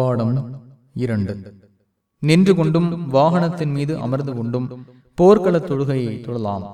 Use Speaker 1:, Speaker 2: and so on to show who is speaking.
Speaker 1: பாடம் இரண்டு. நின்று கொண்டும் வாகனத்தின் மீது அமர்ந்து கொண்டும் போர்க்களத் தொழுகையை தொழலாம்